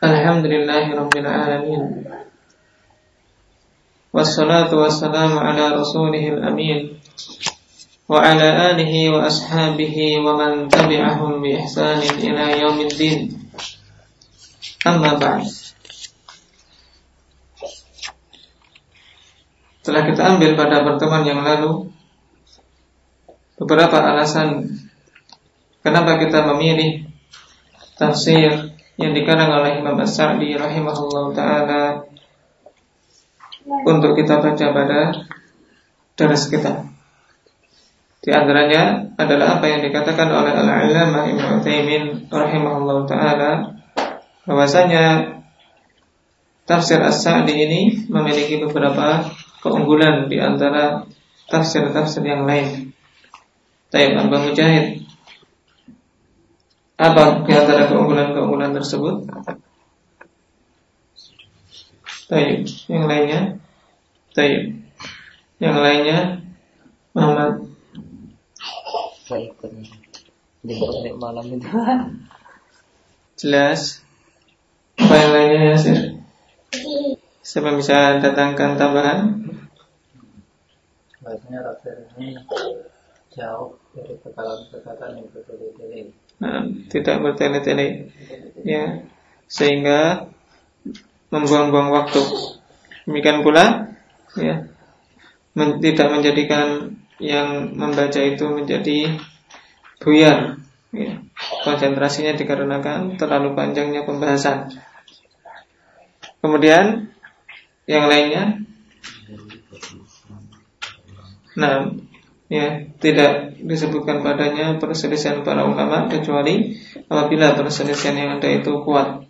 Alhamdulillahi Rabbil Alamin Wassalatu wassalamu ala rasulihil amin. Wa ala alihi wa ashabihi wa man tabi'ahum bi ihsanin ila yaumiddin. Amma ba'd. Telah kita ambil pada pertemuan yang lalu Beberapa alasan Kenapa kita memilih Tafsir yang dikarang oleh Imam As-Sa'di rahimahullah taala untuk kita baca pada daras kita. Di antaranya adalah apa yang dikatakan oleh Al-Allamah Ibnu Utsaimin rahimahullah taala bahwasanya tafsir As-Sa'di ini memiliki beberapa keunggulan di antara tafsir-tafsir yang lain. Tayyib Abang Mujahid apa di antara keunggulan-keunggulan tersebut? Taib. Yang lainnya? Taib. Yang lainnya? Muhammad. Saya ikut di malam itu. Jelas. Apa yang lainnya Yasir? Siapa bisa datangkan tambahan? Bahasanya rasa ini jauh dari perkataan-perkataan yang berbeda-beda tidak bertele-tele. Ya. Sehingga membuang-buang waktu. Demikian pula ya men tidak menjadikan yang membaca itu menjadi buyar ya. konsentrasinya dikarenakan terlalu panjangnya pembahasan. Kemudian yang lainnya? Nah ya tidak disebutkan padanya perselisihan para ulama kecuali apabila perselisihan yang ada itu kuat.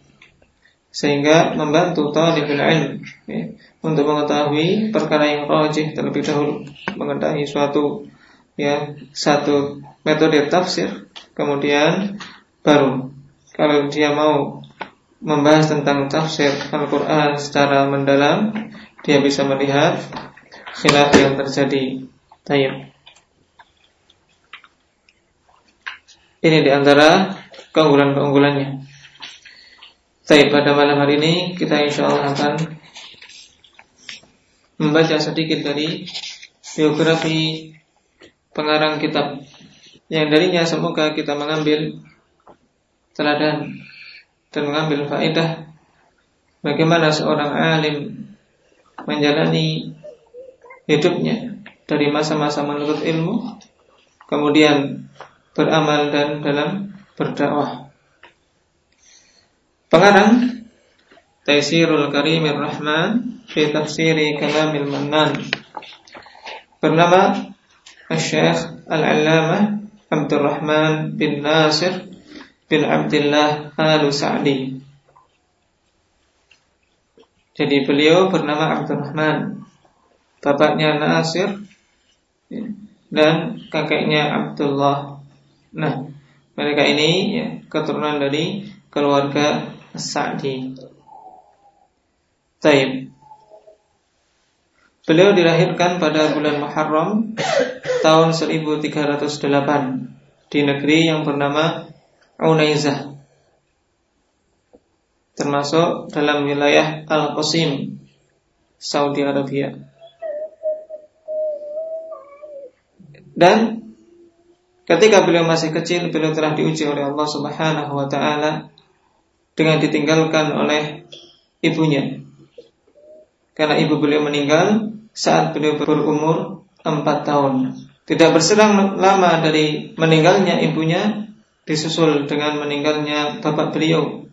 Sehingga membantu talibul ilm ya, untuk mengetahui perkara yang rajih terlebih dahulu mengetahui suatu ya satu metode tafsir kemudian baru kalau dia mau membahas tentang tafsir Al-Quran secara mendalam dia bisa melihat khilaf yang terjadi. Tayyib Ini di antara keunggulan-keunggulannya. Tapi pada malam hari ini kita insya Allah akan membaca sedikit dari biografi pengarang kitab yang darinya semoga kita mengambil teladan dan mengambil faedah bagaimana seorang alim menjalani hidupnya dari masa-masa menuntut ilmu kemudian beramal dan dalam berdakwah. Pengarang Taisirul Karimir Rahman fi tafsiri Kalamil Mannan bernama Syekh Al-Allamah Abdurrahman bin Nasir bin Abdullah Al-Sa'di. Jadi beliau bernama Abdurrahman, bapaknya Nasir dan kakeknya Abdullah Nah, mereka ini ya, keturunan dari keluarga Sa'di. Taib. Beliau dilahirkan pada bulan Muharram tahun 1308 di negeri yang bernama Unaizah termasuk dalam wilayah Al-Qasim Saudi Arabia dan Ketika beliau masih kecil, beliau telah diuji oleh Allah Subhanahu wa taala dengan ditinggalkan oleh ibunya. Karena ibu beliau meninggal saat beliau berumur 4 tahun. Tidak berselang lama dari meninggalnya ibunya disusul dengan meninggalnya bapak beliau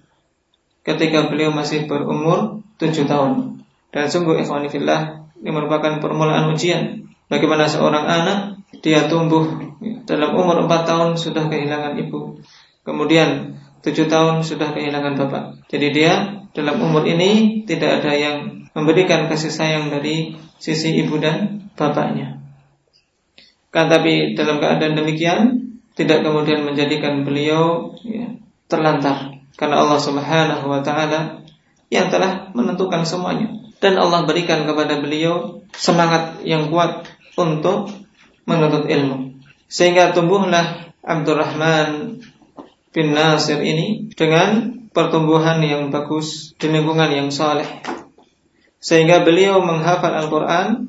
ketika beliau masih berumur 7 tahun. Dan sungguh ikhwanifillah ini merupakan permulaan ujian bagaimana seorang anak dia tumbuh dalam umur 4 tahun sudah kehilangan ibu. Kemudian 7 tahun sudah kehilangan bapak. Jadi dia dalam umur ini tidak ada yang memberikan kasih sayang dari sisi ibu dan bapaknya. Kan tapi dalam keadaan demikian tidak kemudian menjadikan beliau ya, terlantar karena Allah Subhanahu wa taala yang telah menentukan semuanya dan Allah berikan kepada beliau semangat yang kuat untuk menuntut ilmu. Sehingga tumbuhlah Abdurrahman bin Nasir ini dengan pertumbuhan yang bagus di lingkungan yang soleh. Sehingga beliau menghafal Al-Quran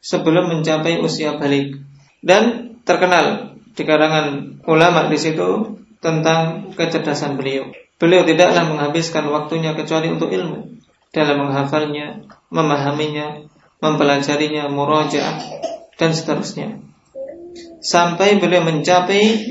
sebelum mencapai usia balik. Dan terkenal di karangan ulama di situ tentang kecerdasan beliau. Beliau tidaklah menghabiskan waktunya kecuali untuk ilmu dalam menghafalnya, memahaminya, mempelajarinya, murojaah dan seterusnya. Sampai beliau mencapai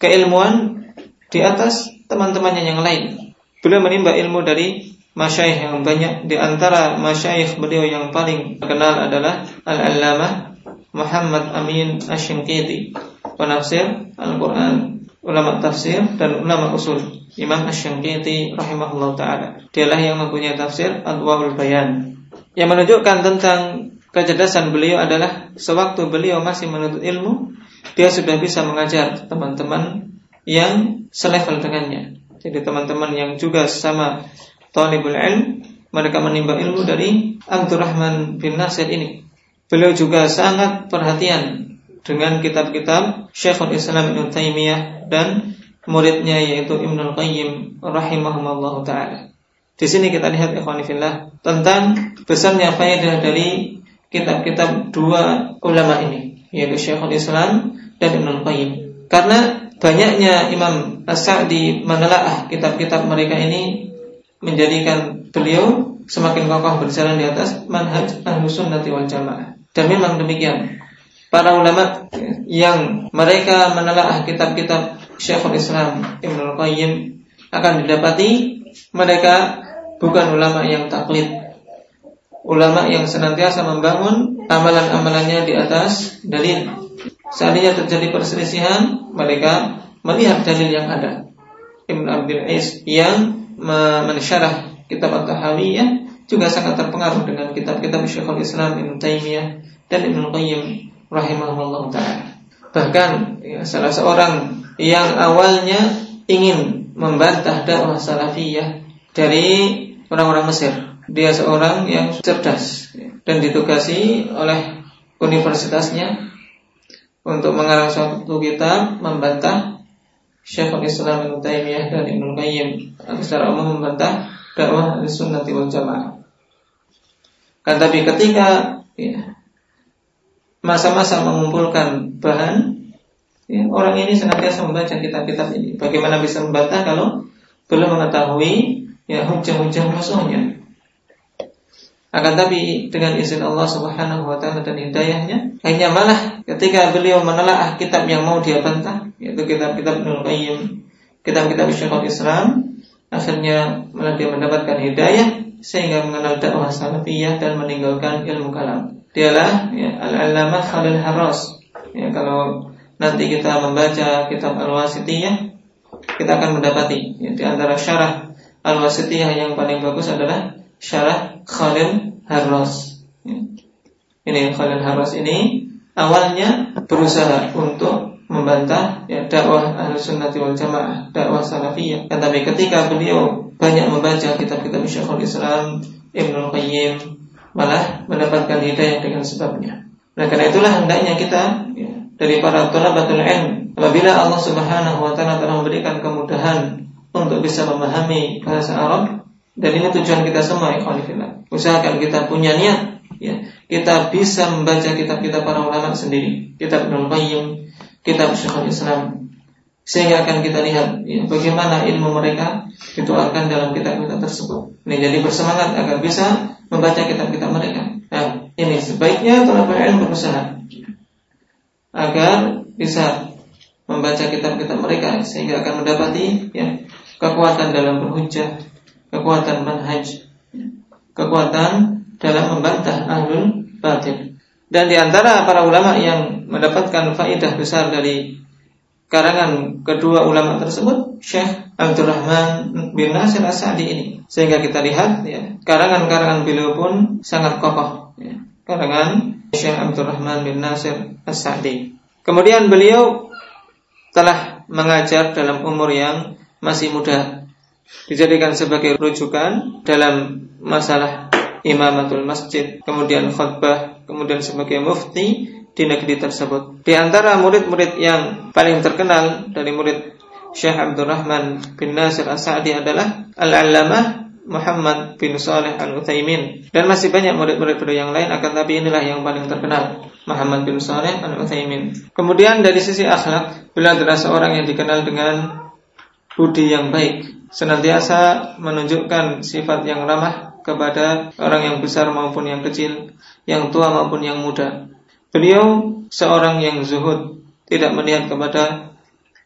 keilmuan di atas teman-temannya yang lain. Beliau menimba ilmu dari masyaikh yang banyak. Di antara masyaikh beliau yang paling terkenal adalah Al-Allamah Muhammad Amin Ash-Shinkiti, penafsir Al-Quran, ulama tafsir dan ulama usul. Imam Ash-Shinkiti rahimahullah taala. Dialah yang mempunyai tafsir Adwaul Bayan. Yang menunjukkan tentang kecerdasan beliau adalah sewaktu beliau masih menuntut ilmu, dia sudah bisa mengajar teman-teman yang selevel dengannya. Jadi teman-teman yang juga sama talibul ilm, mereka menimba ilmu dari Abdurrahman bin Nasir ini. Beliau juga sangat perhatian dengan kitab-kitab Syekhul Islam Ibn Taimiyah dan muridnya yaitu Ibnu Qayyim rahimahumullah taala. Di sini kita lihat ikhwanifillah tentang besarnya faedah dari kitab-kitab dua ulama ini yaitu Syekhul Islam dan Ibnu Qayyim. Karena banyaknya Imam As-Sa'di menelaah kitab-kitab mereka ini menjadikan beliau semakin kokoh berjalan di atas manhaj Ahlus Sunnah wal Jamaah. Dan memang demikian. Para ulama yang mereka menelaah kitab-kitab Syekhul Islam Ibnu Qayyim akan didapati mereka bukan ulama yang taklid. Ulama yang senantiasa membangun amalan-amalannya di atas dalil Seandainya terjadi perselisihan, mereka melihat dalil yang ada. Ibn Abdul Is yang mensyarah kitab At-Tahawiyah juga sangat terpengaruh dengan kitab-kitab Syekhul Islam Ibn Taimiyah dan Ibn Qayyim rahimahullah taala. Bahkan ya, salah seorang yang awalnya ingin membantah dakwah salafiyah dari orang-orang Mesir. Dia seorang yang cerdas dan ditugasi oleh universitasnya untuk mengarang suatu kitab membantah Syekhul Islam Ibnu Taimiyah dan Ibnu Qayyim secara umum membantah dakwah Sunnah wal Jamaah. Kan tapi ketika ya, masa-masa mengumpulkan bahan, ya, orang ini senantiasa membaca kitab-kitab ini. Bagaimana bisa membantah kalau belum mengetahui ya hujah-hujah musuhnya? Akan tapi dengan izin Allah Subhanahu wa taala dan hidayahnya, hanya malah ketika beliau menelaah kitab yang mau dia bantah, yaitu kitab-kitab Ibnu Qayyim, kitab-kitab Syekhul Islam, akhirnya malah dia mendapatkan hidayah sehingga mengenal dakwah salafiyah dan meninggalkan ilmu kalam. Dialah ya, Al-Allamah Khalil Harras. Ya, kalau nanti kita membaca kitab Al-Wasitiyah, kita akan mendapati ya, di antara syarah Al-Wasitiyah yang paling bagus adalah syarah Khalil Harras. Ini Khalil Harras ini awalnya berusaha untuk membantah ya, dakwah Ahlussunnah wal Jamaah, dakwah Salafiyah. Dan tapi ketika beliau banyak membaca kitab-kitab Syekhul Islam, Ibnu Qayyim, malah mendapatkan hidayah dengan sebabnya. Nah, karena itulah hendaknya kita ya, dari para thalabatul ilm apabila Allah Subhanahu wa taala telah memberikan kemudahan untuk bisa memahami bahasa Arab, dan ini tujuan kita semua ikhwanifillah. Usahakan kita punya niat ya. Kita bisa membaca kitab-kitab para ulama sendiri, kitab Ibnu Qayyim, kitab Syekhul Islam. Sehingga akan kita lihat ya, bagaimana ilmu mereka dituarkan dalam kitab-kitab tersebut. Ini jadi bersemangat agar bisa membaca kitab-kitab mereka. Nah, ini sebaiknya telah ilmu berusaha agar bisa membaca kitab-kitab mereka sehingga akan mendapati ya kekuatan dalam berhujjah kekuatan manhaj, kekuatan dalam membantah ahlul batil. Dan di antara para ulama yang mendapatkan faidah besar dari karangan kedua ulama tersebut, Syekh Abdurrahman bin Nasir As-Sa'di ini. Sehingga kita lihat ya, karangan-karangan beliau pun sangat kokoh. Ya. Karangan Syekh Abdurrahman bin Nasir As-Sa'di. Kemudian beliau telah mengajar dalam umur yang masih muda dijadikan sebagai rujukan dalam masalah imamatul masjid, kemudian khutbah, kemudian sebagai mufti di negeri tersebut. Di antara murid-murid yang paling terkenal dari murid Syekh Abdurrahman bin Nasir As-Sa'di adalah Al-Allamah Muhammad bin Saleh Al-Utsaimin dan masih banyak murid-murid beliau yang lain akan tapi inilah yang paling terkenal Muhammad bin Saleh Al-Utsaimin. Kemudian dari sisi akhlak, beliau adalah seorang yang dikenal dengan budi yang baik, senantiasa menunjukkan sifat yang ramah kepada orang yang besar maupun yang kecil, yang tua maupun yang muda. Beliau seorang yang zuhud, tidak melihat kepada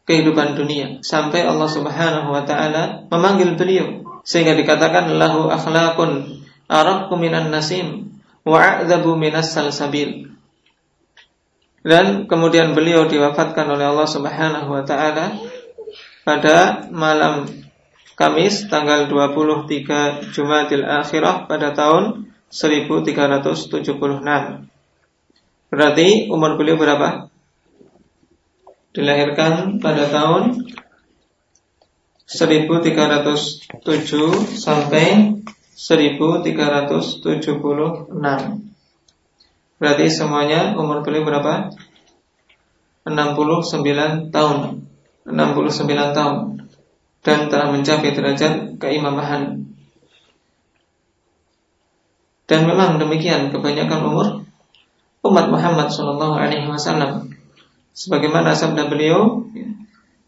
kehidupan dunia sampai Allah Subhanahu wa taala memanggil beliau sehingga dikatakan lahu akhlaqun araqqu minan nasim wa minas salsabil dan kemudian beliau diwafatkan oleh Allah Subhanahu wa taala pada malam Kamis tanggal 23 Jumadil Akhirah pada tahun 1376. Berarti umur beliau berapa? dilahirkan pada tahun 1307 sampai 1376. Berarti semuanya umur beliau berapa? 69 tahun. 69 tahun dan telah mencapai derajat keimamahan. Dan memang demikian kebanyakan umur umat Muhammad Shallallahu Alaihi Wasallam. Sebagaimana sabda beliau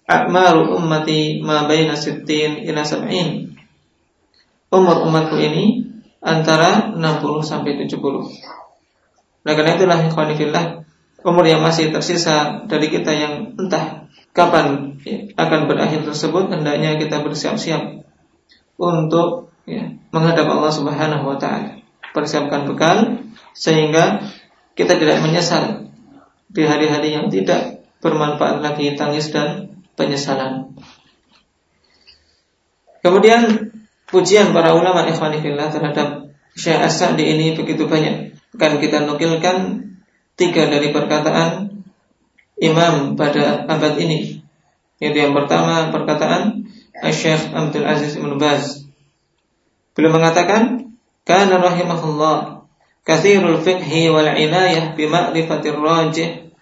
A'maru ummati ma baina sittin ila sab'in. Umur umatku ini antara 60 sampai 70 Nah karena itulah ikhwanifillah Umur yang masih tersisa dari kita yang entah kapan akan berakhir tersebut hendaknya kita bersiap-siap untuk ya, menghadap Allah Subhanahu wa taala. Persiapkan bekal sehingga kita tidak menyesal di hari-hari yang tidak bermanfaat lagi tangis dan penyesalan. Kemudian pujian para ulama ikhwanifillah terhadap Syekh As-Sa'di ini begitu banyak. Akan kita nukilkan tiga dari perkataan imam pada abad ini. Yaitu yang pertama perkataan Syekh Abdul Aziz Ibn Baz. Beliau mengatakan, "Kana rahimahullah kathirul fiqhi wal inayah bi ma'rifatir rajih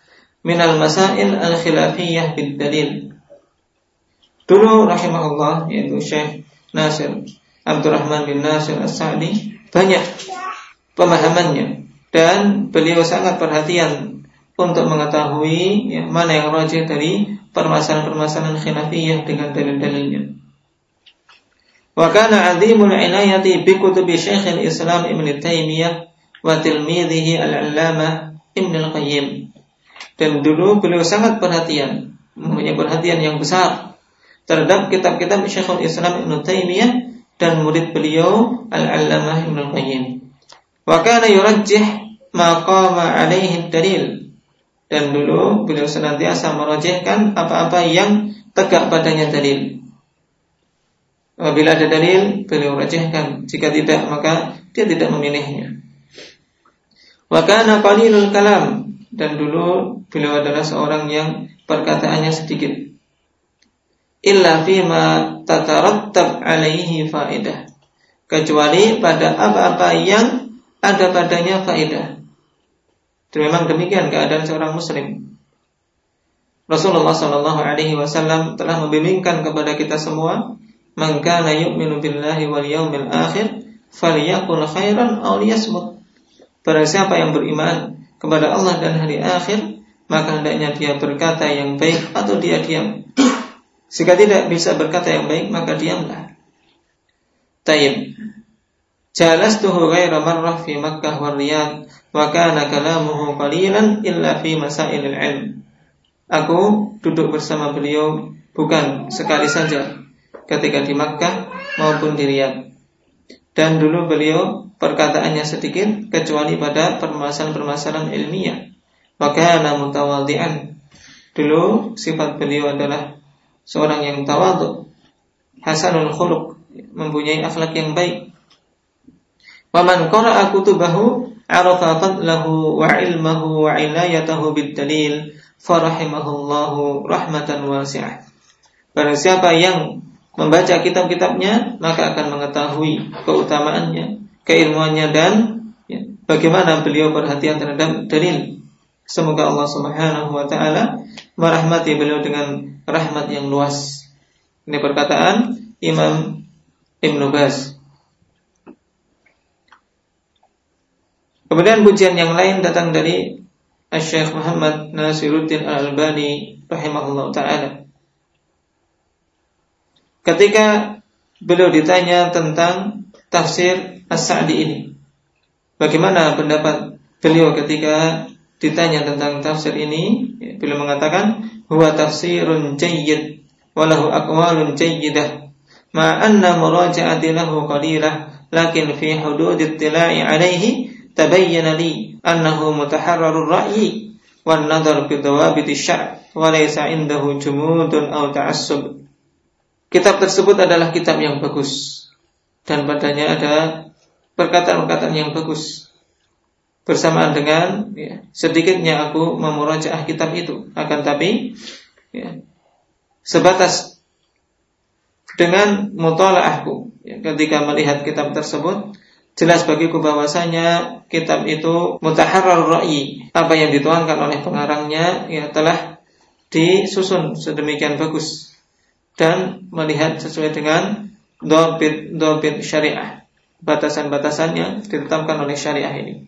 minal masail al khilafiyah bid dalil. Dulu rahimahullah yaitu Syekh Nasir Abdurrahman bin Nasir As-Sa'di banyak pemahamannya dan beliau sangat perhatian untuk mengetahui ya, mana yang rajih dari permasalahan-permasalahan khilafiyah dengan dalil-dalilnya. Wa kana 'azimul inayati bi kutubi Syekhul Islam Ibnu Taimiyah wa tilmidhihi al-allamah Ibn al-Qayyim. Dan dulu beliau sangat perhatian, mempunyai perhatian yang besar terhadap kitab-kitab Syekhul Islam Ibn Taimiyah dan murid beliau Al-Allamah Ibn Al-Qayyim. Wa kana yurajjih ma qama alaihi dalil. Dan dulu beliau senantiasa merojihkan apa-apa yang tegak padanya dalil. Apabila ada dalil, beliau rajihkan. Jika tidak, maka dia tidak memilihnya. Wakana qalilul kalam dan dulu beliau adalah seorang yang perkataannya sedikit. Illa fima tatarattab alaihi faidah. Kecuali pada apa-apa yang ada padanya faedah. Dan memang demikian keadaan seorang muslim. Rasulullah Shallallahu Alaihi Wasallam telah membimbingkan kepada kita semua, "Man kana yu'minu billahi wal yawmil akhir, falyakul khairan aw liyasmut." Siapa yang beriman kepada Allah dan hari akhir, maka hendaknya dia berkata yang baik atau dia diam. Jika tidak bisa berkata yang baik, maka diamlah. Tayyib. Jalastuhu ghaira marrah fi Makkah wa Riyadh wa kana kalamuhu qalilan illa fi masailil ilm. Aku duduk bersama beliau bukan sekali saja ketika di Makkah maupun di Riyadh. Dan dulu beliau perkataannya sedikit kecuali pada permasalahan-permasalahan ilmiah. Maka ana mutawadhi'an. Dulu sifat beliau adalah seorang yang tawadhu, hasanul khuluq, mempunyai akhlak yang baik. Waman qara'a kutubahu arafa fadlahu wa ilmahu wa ilayatahu bid dalil farahimahullahu. Barang siapa yang membaca kitab-kitabnya maka akan mengetahui keutamaannya, keilmuannya dan ya, bagaimana beliau perhatian terhadap dalil. Semoga Allah Subhanahu wa taala merahmati beliau dengan rahmat yang luas Ini perkataan Imam Ibn Baz. Kemudian pujian yang lain datang dari Syekh Muhammad Nasiruddin Al-Albani rahimahullah taala. Ketika beliau ditanya tentang tafsir As-Sa'di ini. Bagaimana pendapat beliau ketika ditanya tentang tafsir ini? Beliau mengatakan, "Huwa tafsirun jayyid walahu aqwalun jayyidah ma anna muraja'ati lakin fi hudud ittila'i alaihi nadhar bi dawabit asy-syar' wa laysa indahu jumudun aw ta'assub. Kitab tersebut adalah kitab yang bagus dan padanya ada perkataan-perkataan yang bagus. Bersamaan dengan ya, sedikitnya aku memurajaah kitab itu, akan tapi ya, sebatas dengan mutalaahku ya, ketika melihat kitab tersebut jelas bagiku bahwasanya kitab itu mutaharrar ra'yi apa yang dituangkan oleh pengarangnya ya telah disusun sedemikian bagus dan melihat sesuai dengan dobit dobit syariah. Batasan-batasan yang ditetapkan oleh syariah ini.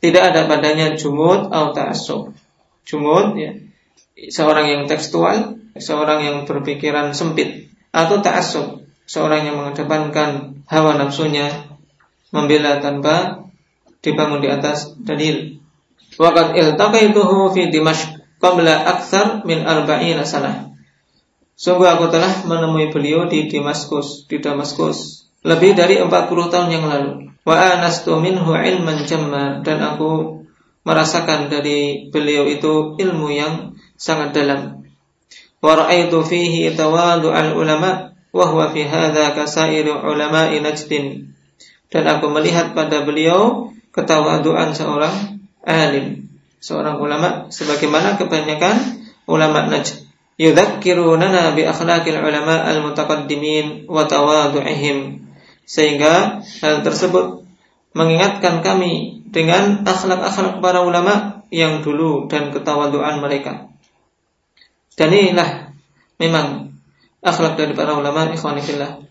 Tidak ada padanya jumud atau ta'assub. Jumud ya seorang yang tekstual seorang yang berpikiran sempit atau ta'assub seorang yang mengedepankan hawa nafsunya membela tanpa dibangun di atas dalil. Waqad iltaqaituhu fi Dimashq qabla akthar min arba'ina sanah. Sungguh aku telah menemui beliau di Damaskus, di Damaskus lebih dari 40 tahun yang lalu. Wa anastu minhu ilman jamma dan aku merasakan dari beliau itu ilmu yang sangat dalam. Wa ra'aitu fihi tawadu al ulama wa huwa fi hadha kasairi ulama'i najdin dan aku melihat pada beliau ketawaduan seorang alim, seorang ulama sebagaimana kebanyakan ulama Najd. Yudzakkirunana bi akhlaqil ulama al-mutaqaddimin wa tawadu'ihim. Sehingga hal tersebut mengingatkan kami dengan akhlak-akhlak para ulama yang dulu dan ketawaduan mereka. Dan inilah memang akhlak dari para ulama ikhwanifillah.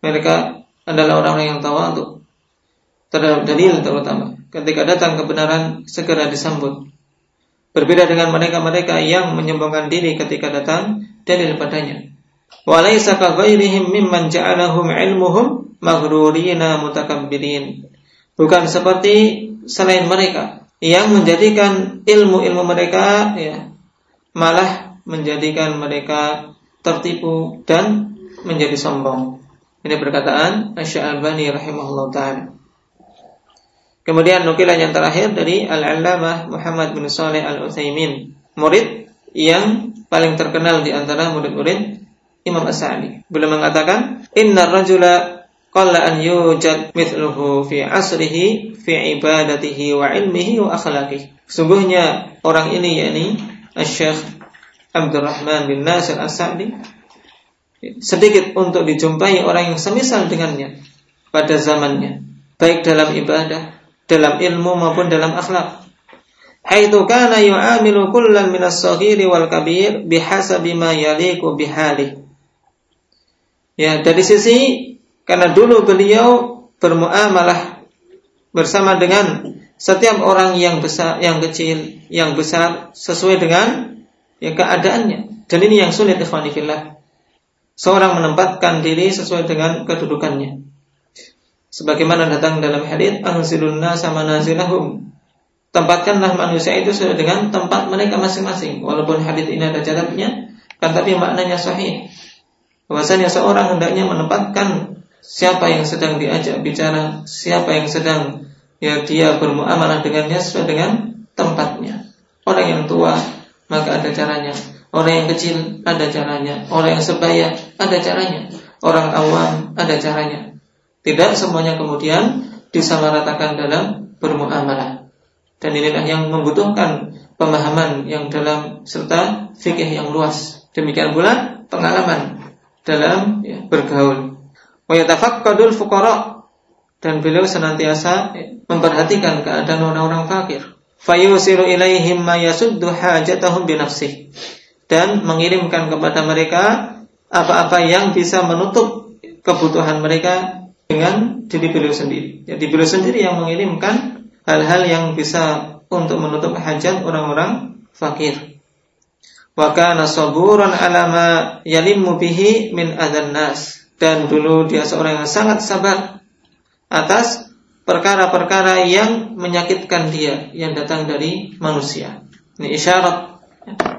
Mereka adalah orang-orang yang tawadu terhadap dalil terutama. Ketika datang kebenaran segera disambut. Berbeda dengan mereka-mereka yang menyombongkan diri ketika datang dalil padanya. Walaysa ka ghairihim mimman ja'alahum ilmuhum maghrurina mutakabbirin. Bukan seperti selain mereka yang menjadikan ilmu-ilmu mereka ya malah menjadikan mereka tertipu dan menjadi sombong. Ini perkataan Asy-Sya'bani rahimahullah taala. Kemudian nukilan yang terakhir dari Al-Allamah Muhammad bin Saleh Al-Utsaimin, murid yang paling terkenal di antara murid-murid Imam As-Sa'di. Beliau mengatakan, "Inna rajula qalla an yujad mithluhu fi asrihi fi ibadatihi wa ilmihi wa akhlaqihi." Sungguhnya orang ini yakni Asy-Syaikh Abdurrahman bin Nasir As-Sa'di sedikit untuk dijumpai orang yang semisal dengannya pada zamannya, baik dalam ibadah, dalam ilmu maupun dalam akhlak. Haitsu kana yu'amilu kullan min as-saghiri wal kabir bihasabi ma yaliqu bihali. Ya, dari sisi karena dulu beliau bermuamalah bersama dengan setiap orang yang besar, yang kecil, yang besar sesuai dengan ya keadaannya. Dan ini yang sulit ikhwanifillah seorang menempatkan diri sesuai dengan kedudukannya. Sebagaimana datang dalam hadis anzilunna sama nazilahum. Tempatkanlah manusia itu sesuai dengan tempat mereka masing-masing. Walaupun hadis ini ada catatnya, kan tapi maknanya sahih. Bahwasanya seorang hendaknya menempatkan siapa yang sedang diajak bicara, siapa yang sedang ya dia bermuamalah dengannya sesuai dengan tempatnya. Orang yang tua maka ada caranya Orang yang kecil ada caranya, orang yang sebaya ada caranya, orang awam ada caranya. Tidak semuanya kemudian disamaratakan dalam bermuamalah. Dan inilah yang membutuhkan pemahaman yang dalam serta fikih yang luas. Demikian pula pengalaman dalam ya, bergaul. Wa yatafaqqadul fuqara dan beliau senantiasa memperhatikan keadaan orang-orang fakir. Fayusiru ilaihim ma yasuddu hajatahum binafsih dan mengirimkan kepada mereka apa-apa yang bisa menutup kebutuhan mereka dengan diri beliau sendiri. Jadi beliau sendiri yang mengirimkan hal-hal yang bisa untuk menutup hajat orang-orang fakir. Wa kana saburan ala ma yalimmu min adzan nas. Dan dulu dia seorang yang sangat sabar atas perkara-perkara yang menyakitkan dia yang datang dari manusia. Ini isyarat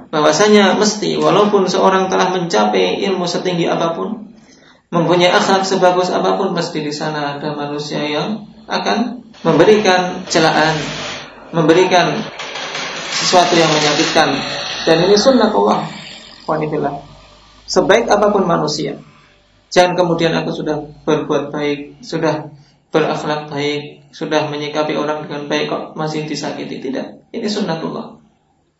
bahwasanya mesti walaupun seorang telah mencapai ilmu setinggi apa pun, mempunyai akhlak sebagus apa pun, mesti di sana ada manusia yang akan memberikan celaan, memberikan sesuatu yang menyakitkan dan ini sunnah Allah. Wanifillah. Sebaik apa pun manusia. Jangan kemudian aku sudah berbuat baik, sudah berakhlak baik, sudah menyikapi orang dengan baik kok masih disakiti. Tidak. Ini sunnatullah.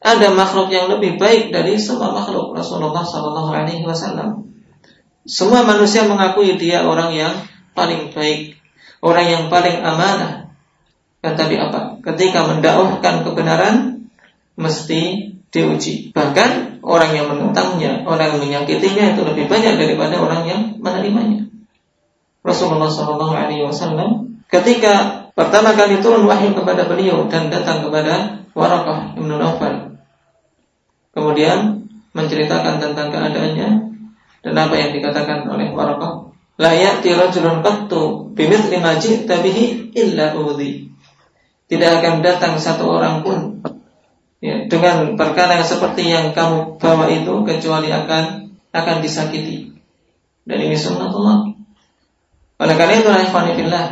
Ada makhluk yang lebih baik dari semua makhluk Rasulullah Sallallahu Alaihi Wasallam. Semua manusia mengakui dia orang yang paling baik, orang yang paling amanah. Tetapi apa? Ketika mendakwahkan kebenaran, mesti diuji. Bahkan orang yang menentangnya, orang yang menyakitinya itu lebih banyak daripada orang yang menerimanya. Rasulullah Shallallahu Alaihi Wasallam ketika pertama kali turun wahyu kepada beliau dan datang kepada Warakah ibnu Nawfal, kemudian menceritakan tentang keadaannya dan apa yang dikatakan oleh Warakah. La ya'ti rajulun qattu bimithli ma ji'ta bihi illa udhi. Tidak akan datang satu orang pun ya, dengan perkara seperti yang kamu bawa itu kecuali akan akan disakiti. Dan ini sunnatullah. Oleh karena itu ikhwanifillah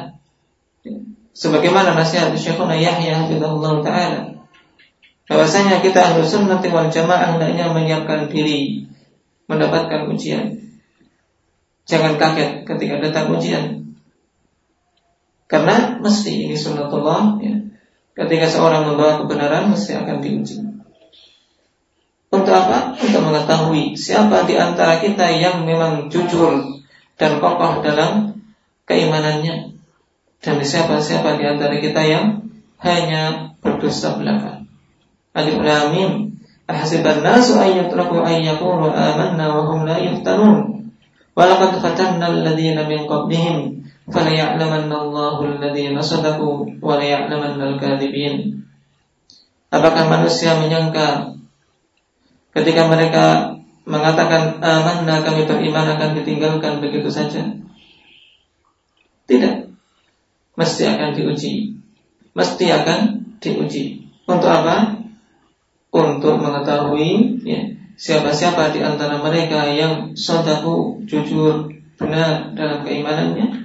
sebagaimana nasihat Syekhuna Yahya hafizahullah taala bahwasanya kita ahlu sunnah wal jamaah hendaknya menyiapkan diri mendapatkan ujian. Jangan kaget ketika datang ujian. Karena mesti ini sunnatullah ya. Ketika seorang membawa kebenaran mesti akan diuji. Untuk apa? Untuk mengetahui siapa di antara kita yang memang jujur dan kokoh dalam keimanannya dan siapa-siapa di antara kita yang hanya berdusta belaka. Alif Lam Mim. Ahasiban nasu ayat yutraku an amanna wa hum la yuftanun. Walaqad fatanna alladziina min qablihim falaya'lamanna Allahu alladziina sadaku wa al-kadibin Apakah manusia menyangka ketika mereka mengatakan amanna kami beriman akan ditinggalkan begitu saja? Tidak. Mesti akan diuji. Mesti akan diuji. Untuk apa? Untuk mengetahui ya, siapa-siapa di antara mereka yang sodaku jujur benar dalam keimanannya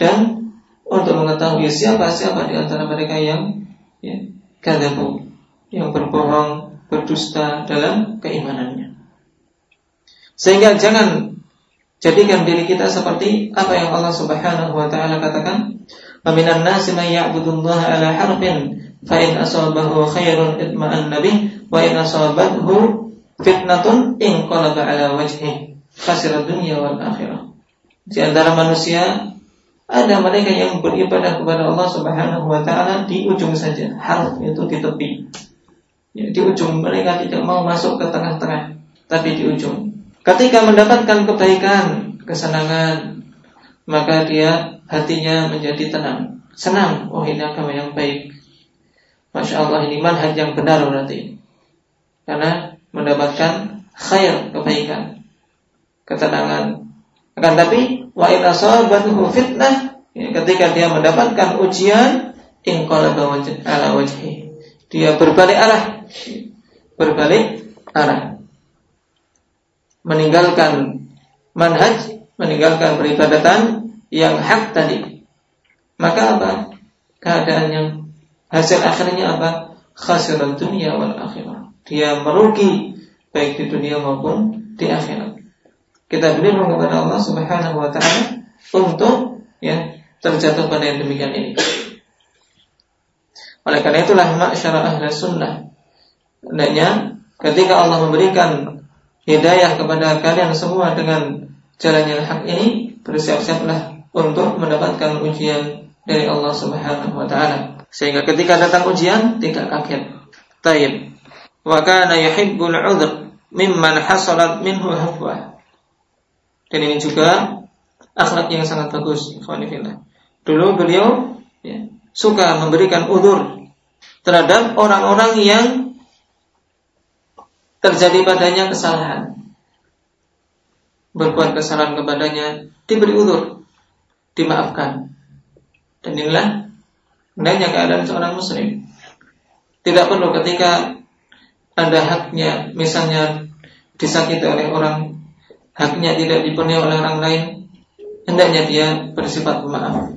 dan untuk mengetahui siapa-siapa di antara mereka yang ya, kadabu, yang berbohong, berdusta dalam keimanannya. Sehingga jangan jadikan diri kita seperti apa yang Allah Subhanahu wa taala katakan, "Minan nasi may ya'budullaha ala harfin fa in asabahu khairun itma'anna bih wa in asabathu fitnatun inqalaba ala wajhihi khasira dunya wal akhirah." Di antara manusia ada mereka yang beribadah kepada Allah Subhanahu wa taala di ujung saja, harf itu di tepi. Ya, di ujung mereka tidak mau masuk ke tengah-tengah, tapi di ujung. Ketika mendapatkan kebaikan, kesenangan, maka dia hatinya menjadi tenang, senang. Oh ini agama yang baik. Masya Allah ini manhaj yang benar berarti. Karena mendapatkan khair, kebaikan, ketenangan. Akan tapi wa in fitnah ya, ketika dia mendapatkan ujian inqalaba ala wajhi. Dia berbalik arah. Berbalik arah. Meninggalkan manhaj meninggalkan peribadatan yang hak tadi. Maka apa? Keadaan yang hasil akhirnya apa khasiran dunia wal akhirah dia merugi baik di dunia maupun di akhirat kita berlindung kepada Allah Subhanahu wa taala untuk ya terjatuh pada yang demikian ini. Oleh karena itulah masyarakat ahli sunnah hendaknya ketika Allah memberikan hidayah kepada kalian semua dengan jalan yang hak ini bersiap-siaplah untuk mendapatkan ujian dari Allah Subhanahu wa taala. Sehingga ketika datang ujian tidak kaget. Taib. Wa kana yuhibbul 'udhr mimman hasalat minhu hafwah Dan ini juga akhlak yang sangat bagus, ikhwanifillah. Dulu beliau ya, suka memberikan udur terhadap orang-orang yang terjadi padanya kesalahan. Berbuat kesalahan kepadanya, diberi udur, dimaafkan. Dan inilah hendaknya keadaan seorang muslim. Tidak perlu ketika ada haknya, misalnya disakiti oleh orang, haknya tidak dipenuhi oleh orang lain, hendaknya dia bersifat pemaaf,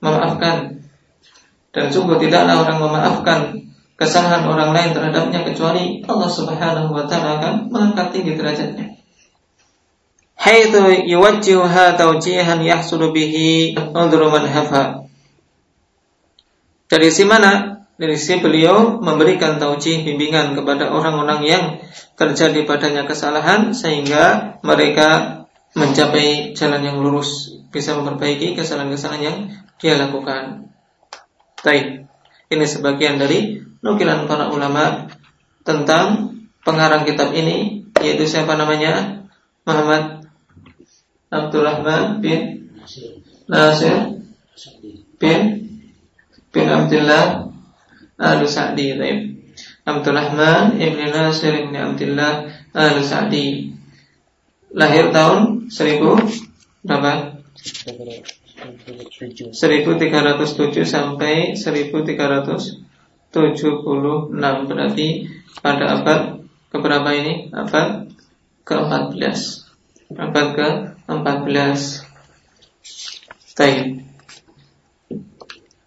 memaafkan. Dan sungguh tidaklah orang memaafkan kesalahan orang lain terhadapnya kecuali Allah Subhanahu wa taala akan mengangkat tinggi derajatnya. Haitsu yuwajjihuha tawjihan yahsulu bihi udhru. Dari si mana? Dari si beliau memberikan taujih bimbingan kepada orang-orang yang terjadi padanya kesalahan sehingga mereka mencapai jalan yang lurus, bisa memperbaiki kesalahan-kesalahan yang dia lakukan. Baik, ini sebagian dari nukilan para ulama tentang pengarang kitab ini, yaitu siapa namanya? Muhammad Abdurrahman bin Nasir bin bin Abdullah Al-Sa'di Abdurrahman Ibn Nasir Ibn Abdullah Al-Sa'di Lahir tahun 1000 berapa? 1307 sampai 1376 berarti pada abad keberapa ini? Abad ke-14 Abad ke-14 Baik